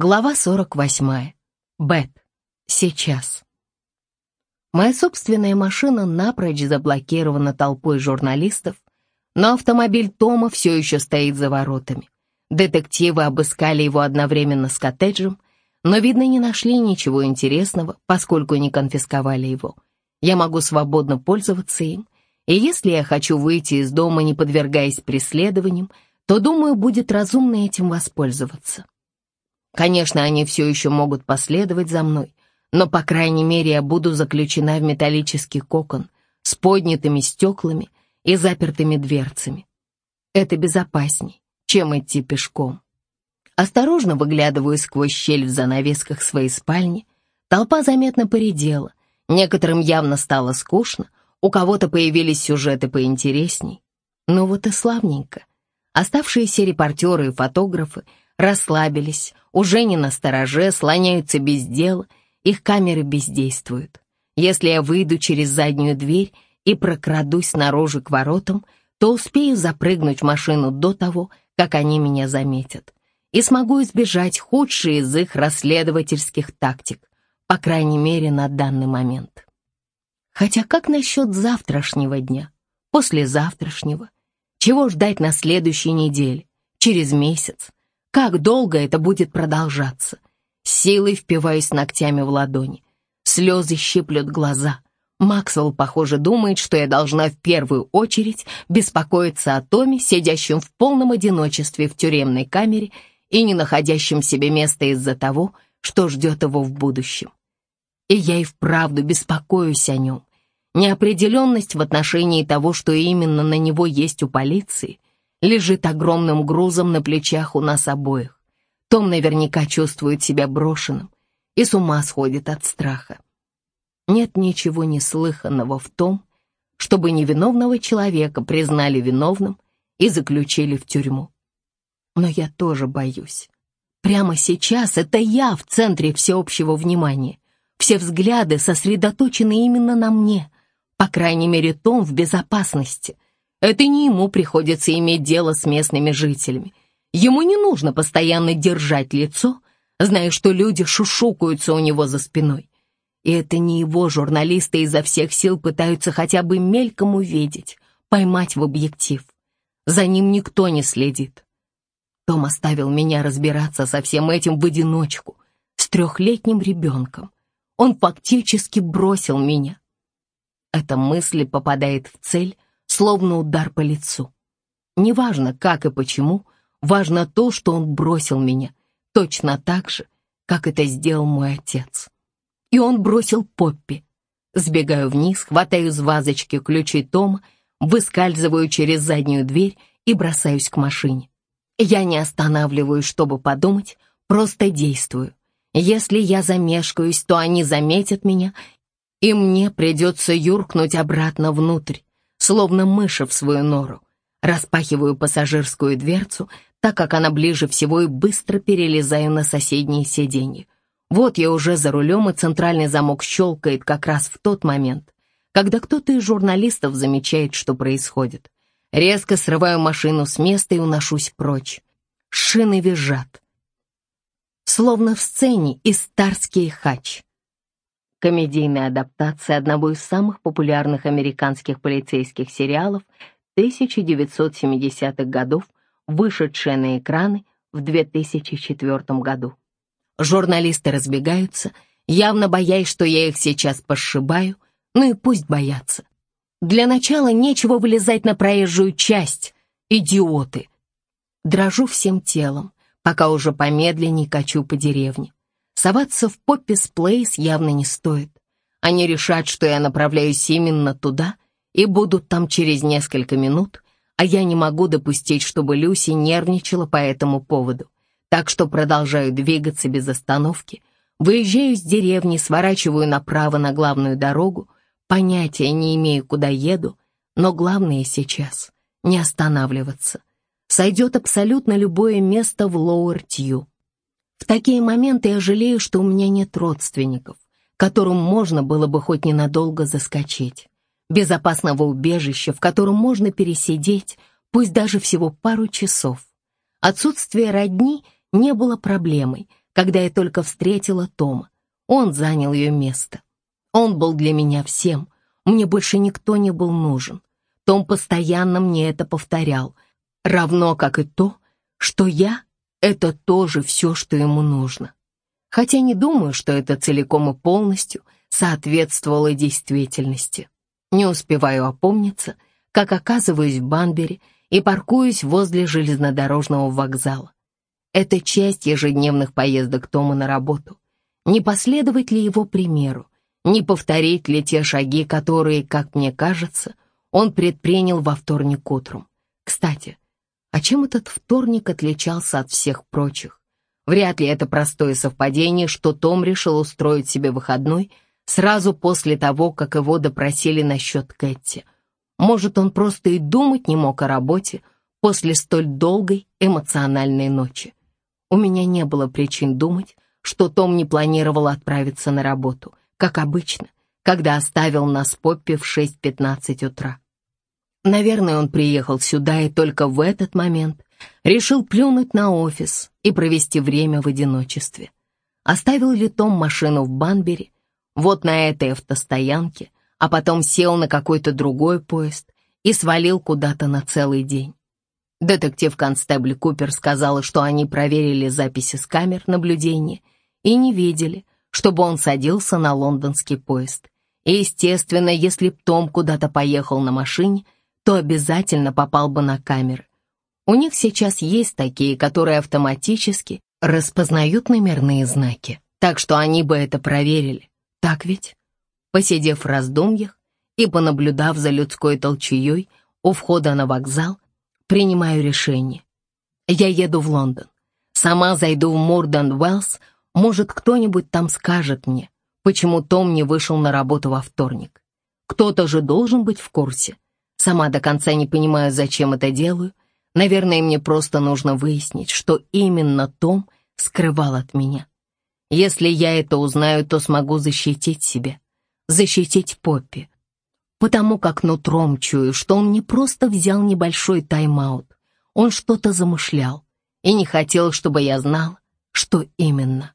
Глава 48. Бет. Сейчас. Моя собственная машина напрочь заблокирована толпой журналистов, но автомобиль Тома все еще стоит за воротами. Детективы обыскали его одновременно с коттеджем, но, видно, не нашли ничего интересного, поскольку не конфисковали его. Я могу свободно пользоваться им, и если я хочу выйти из дома, не подвергаясь преследованиям, то, думаю, будет разумно этим воспользоваться. Конечно, они все еще могут последовать за мной, но, по крайней мере, я буду заключена в металлический кокон с поднятыми стеклами и запертыми дверцами. Это безопасней, чем идти пешком. Осторожно выглядываю сквозь щель в занавесках своей спальни. Толпа заметно поредела, некоторым явно стало скучно, у кого-то появились сюжеты поинтересней. Ну вот и славненько. Оставшиеся репортеры и фотографы расслабились, уже не на стороже, слоняются без дела, их камеры бездействуют. Если я выйду через заднюю дверь и прокрадусь наружу к воротам, то успею запрыгнуть в машину до того, как они меня заметят, и смогу избежать худшие из их расследовательских тактик, по крайней мере, на данный момент. Хотя как насчет завтрашнего дня, послезавтрашнего? Чего ждать на следующей неделе, через месяц? Как долго это будет продолжаться? Силой впиваюсь ногтями в ладони. Слезы щиплют глаза. Максвелл, похоже, думает, что я должна в первую очередь беспокоиться о Томе, сидящем в полном одиночестве в тюремной камере и не находящем себе места из-за того, что ждет его в будущем. И я и вправду беспокоюсь о нем. Неопределенность в отношении того, что именно на него есть у полиции, лежит огромным грузом на плечах у нас обоих. Том наверняка чувствует себя брошенным и с ума сходит от страха. Нет ничего неслыханного в том, чтобы невиновного человека признали виновным и заключили в тюрьму. Но я тоже боюсь. Прямо сейчас это я в центре всеобщего внимания. Все взгляды сосредоточены именно на мне. По крайней мере, Том в безопасности — это не ему приходится иметь дело с местными жителями. Ему не нужно постоянно держать лицо, зная, что люди шушукаются у него за спиной. И это не его журналисты изо всех сил пытаются хотя бы мельком увидеть, поймать в объектив. За ним никто не следит. Том оставил меня разбираться со всем этим в одиночку, с трехлетним ребенком. Он фактически бросил меня. Эта мысль попадает в цель, словно удар по лицу. Неважно, как и почему, важно то, что он бросил меня, точно так же, как это сделал мой отец. И он бросил Поппи. Сбегаю вниз, хватаю из вазочки ключи Тома, выскальзываю через заднюю дверь и бросаюсь к машине. Я не останавливаюсь, чтобы подумать, просто действую. Если я замешкаюсь, то они заметят меня, и мне придется юркнуть обратно внутрь, словно мыши в свою нору. Распахиваю пассажирскую дверцу, так как она ближе всего и быстро перелезаю на соседнее сиденье. Вот я уже за рулем, и центральный замок щелкает как раз в тот момент, когда кто-то из журналистов замечает, что происходит. Резко срываю машину с места и уношусь прочь. Шины визжат. Словно в сцене из «Старский хач» комедийная адаптация одного из самых популярных американских полицейских сериалов 1970-х годов, вышедшая на экраны в 2004 году. Журналисты разбегаются, явно боясь, что я их сейчас пошибаю, ну и пусть боятся. Для начала нечего вылезать на проезжую часть, идиоты. Дрожу всем телом, пока уже помедленней качу по деревне. Соваться в Поппис Плейс явно не стоит. Они решат, что я направляюсь именно туда и будут там через несколько минут, а я не могу допустить, чтобы Люси нервничала по этому поводу. Так что продолжаю двигаться без остановки, выезжаю из деревни, сворачиваю направо на главную дорогу, понятия не имею, куда еду, но главное сейчас — не останавливаться. Сойдет абсолютно любое место в Лоуэр-Тью. В такие моменты я жалею, что у меня нет родственников, которым можно было бы хоть ненадолго заскочить. Безопасного убежища, в котором можно пересидеть, пусть даже всего пару часов. Отсутствие родни не было проблемой, когда я только встретила Тома. Он занял ее место. Он был для меня всем. Мне больше никто не был нужен. Том постоянно мне это повторял, равно как и то, что я — это тоже все, что ему нужно. Хотя не думаю, что это целиком и полностью соответствовало действительности. Не успеваю опомниться, как оказываюсь в Банбере и паркуюсь возле железнодорожного вокзала. Это часть ежедневных поездок Тома на работу. Не последовать ли его примеру? Не повторить ли те шаги, которые, как мне кажется, он предпринял во вторник утром. Кстати, а чем этот вторник отличался от всех прочих? Вряд ли это простое совпадение, что Том решил устроить себе выходной сразу после того, как его допросили насчет Кэти. Может, он просто и думать не мог о работе после столь долгой эмоциональной ночи. У меня не было причин думать, что Том не планировал отправиться на работу, как обычно, когда оставил нас Поппи в 6.15 утра. Наверное, он приехал сюда и только в этот момент решил плюнуть на офис и провести время в одиночестве. Оставил ли Том машину в Банбере, вот на этой автостоянке, а потом сел на какой-то другой поезд и свалил куда-то на целый день. Детектив-констебль Купер сказала, что они проверили записи с камер наблюдения и не видели, чтобы он садился на лондонский поезд. И, естественно, если б Том куда-то поехал на машине, то обязательно попал бы на камеры. У них сейчас есть такие, которые автоматически распознают номерные знаки, так что они бы это проверили. Так ведь? Посидев в раздумьях и понаблюдав за людской толчеей у входа на вокзал, принимаю решение. Я еду в Лондон. Сама зайду в Мурден Уэллс, может, кто-нибудь там скажет мне, почему Том не вышел на работу во вторник. Кто-то же должен быть в курсе. Сама до конца не понимаю, зачем это делаю. Наверное, мне просто нужно выяснить, что именно Том скрывал от меня. Если я это узнаю, то смогу защитить себя, защитить Поппи. Потому как нутром чую, что он не просто взял небольшой тайм-аут, он что-то замышлял и не хотел, чтобы я знал, что именно.